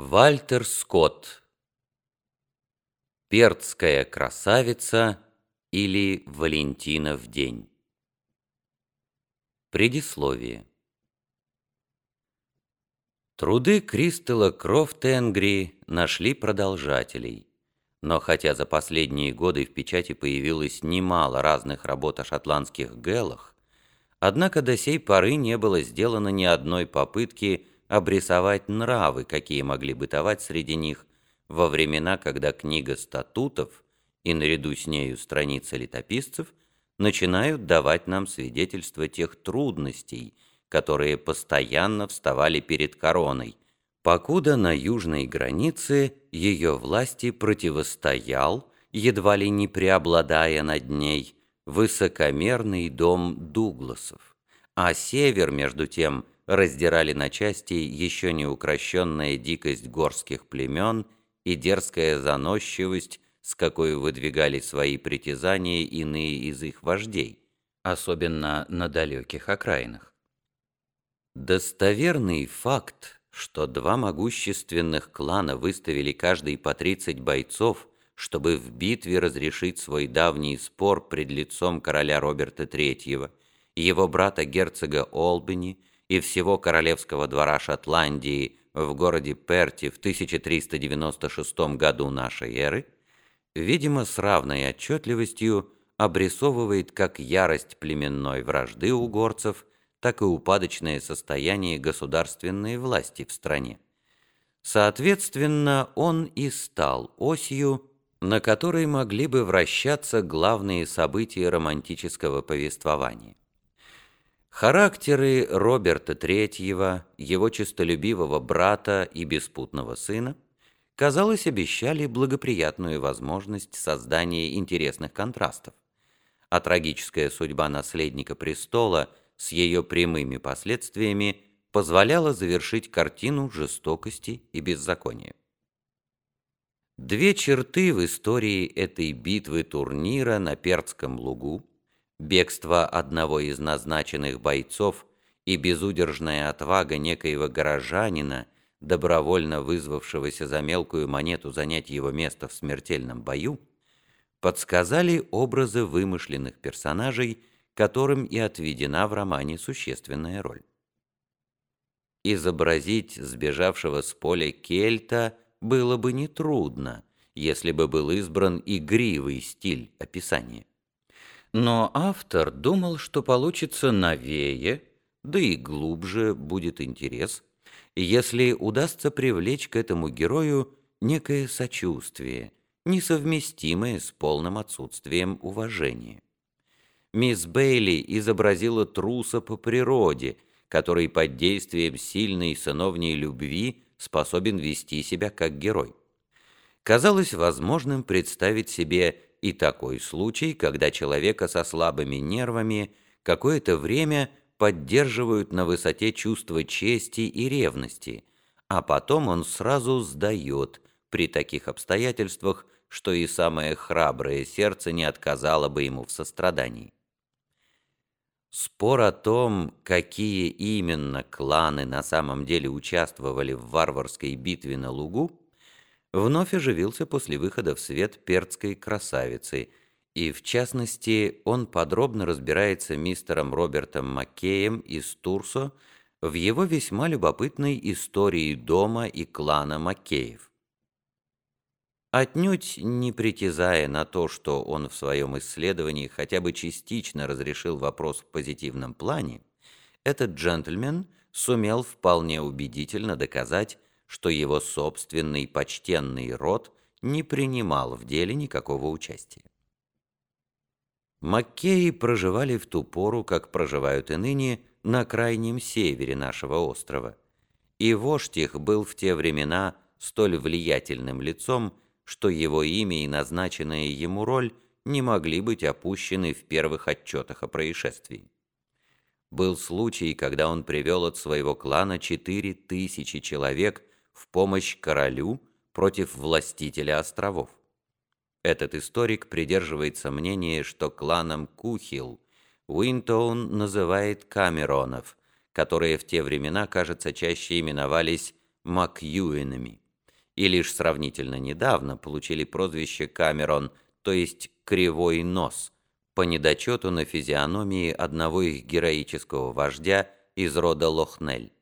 Вальтер Скотт. Перцкая красавица или Валентинов день Предисловие. Труды Кристелла Крофтенгри нашли продолжателей, но хотя за последние годы в печати появилось немало разных работ о шотландских гэлах, однако до сей поры не было сделано ни одной попытки обрисовать нравы, какие могли бытовать среди них во времена, когда книга статутов и наряду с нею страницы летописцев начинают давать нам свидетельство тех трудностей, которые постоянно вставали перед короной, покуда на южной границе ее власти противостоял, едва ли не преобладая над ней, высокомерный дом Дугласов, а север, между тем, раздирали на части еще не укращенная дикость горских племен и дерзкая заносчивость, с какой выдвигали свои притязания иные из их вождей, особенно на далеких окраинах. Достоверный факт, что два могущественных клана выставили каждый по 30 бойцов, чтобы в битве разрешить свой давний спор пред лицом короля Роберта III, его брата герцога Олбани и всего королевского двора Шотландии в городе Перти в 1396 году нашей эры, видимо, с равной отчетливостью обрисовывает как ярость племенной вражды у горцев, так и упадочное состояние государственной власти в стране. Соответственно, он и стал осью, на которой могли бы вращаться главные события романтического повествования. Характеры Роберта III, его честолюбивого брата и беспутного сына, казалось, обещали благоприятную возможность создания интересных контрастов. А трагическая судьба наследника престола с ее прямыми последствиями позволяла завершить картину жестокости и беззакония. Две черты в истории этой битвы турнира на Перцком лугу бегство одного из назначенных бойцов и безудержная отвага некоего горожанина, добровольно вызвавшегося за мелкую монету занять его место в смертельном бою, подсказали образы вымышленных персонажей, которым и отведена в романе существенная роль. Изобразить сбежавшего с поля кельта было бы нетрудно, если бы был избран игривый стиль описания. Но автор думал, что получится новее, да и глубже будет интерес, если удастся привлечь к этому герою некое сочувствие, несовместимое с полным отсутствием уважения. Мисс Бейли изобразила труса по природе, который под действием сильной сыновней любви способен вести себя как герой. Казалось возможным представить себе и такой случай, когда человека со слабыми нервами какое-то время поддерживают на высоте чувства чести и ревности, а потом он сразу сдает при таких обстоятельствах, что и самое храброе сердце не отказало бы ему в сострадании. Спор о том, какие именно кланы на самом деле участвовали в варварской битве на лугу, вновь оживился после выхода в свет перцкой красавицы, и в частности он подробно разбирается мистером Робертом Маккеем из Турсо в его весьма любопытной истории дома и клана Маккеев. Отнюдь не притязая на то, что он в своем исследовании хотя бы частично разрешил вопрос в позитивном плане, этот джентльмен сумел вполне убедительно доказать, что его собственный почтенный род не принимал в деле никакого участия. Маккеи проживали в ту пору, как проживают и ныне, на крайнем севере нашего острова, и вождь их был в те времена столь влиятельным лицом, что его имя и назначенная ему роль не могли быть опущены в первых отчетах о происшествии. Был случай, когда он привел от своего клана четыре тысячи человек в помощь королю против властителя островов. Этот историк придерживается мнения, что кланом Кухил Уинтоун называет Камеронов, которые в те времена, кажется, чаще именовались Макьюинами. и лишь сравнительно недавно получили прозвище Камерон, то есть «кривой нос», по недочету на физиономии одного их героического вождя из рода Лохнель.